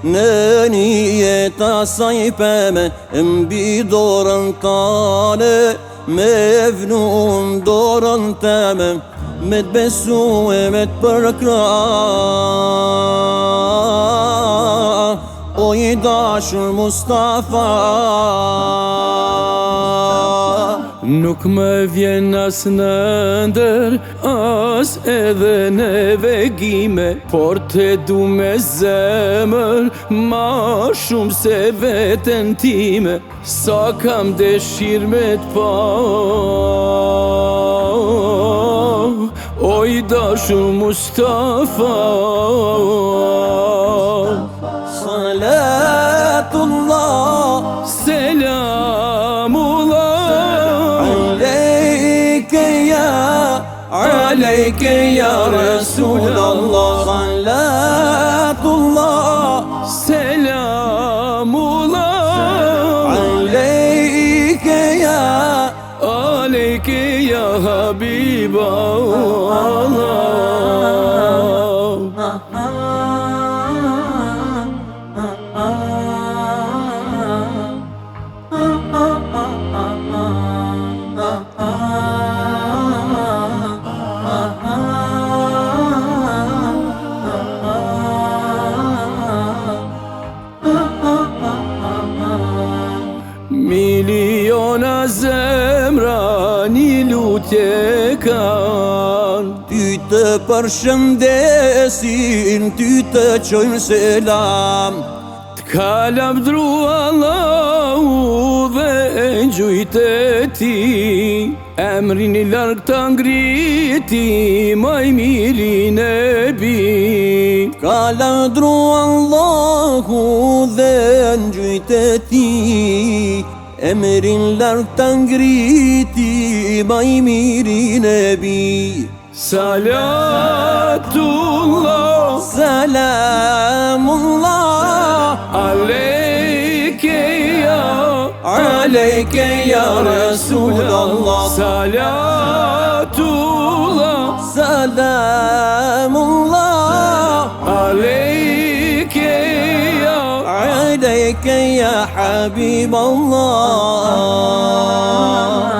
Në një jetë asaj Mbi dorën tale Me vnun dorën teme Me të besu e me të përkra O i dashur Mustafa Nuk më vjen as në ndër, as edhe në vegime Por të du me zemër, ma shumë se vetën time Sa kam dëshirë me të pa Oj dashu Mustafa Salatullah عليك يا رسول الله صلاة الله سلام الله عليك يا عليك يا zemra një lutje kanë Ty të përshëndesin, ty të qojmë selam Të kalab dru Allahu dhe e gjujtë ti Emrin i larkë të ngriti, maj mirin e bi Ka dru Allahu dhe në gjyte ti E merinlerden griti bay miri nebi Salatullah Selamullah Aleyke ya Aleyke ya Resulallah Salatullah Selamullah Aleyke ya Aleyke ya Habiballah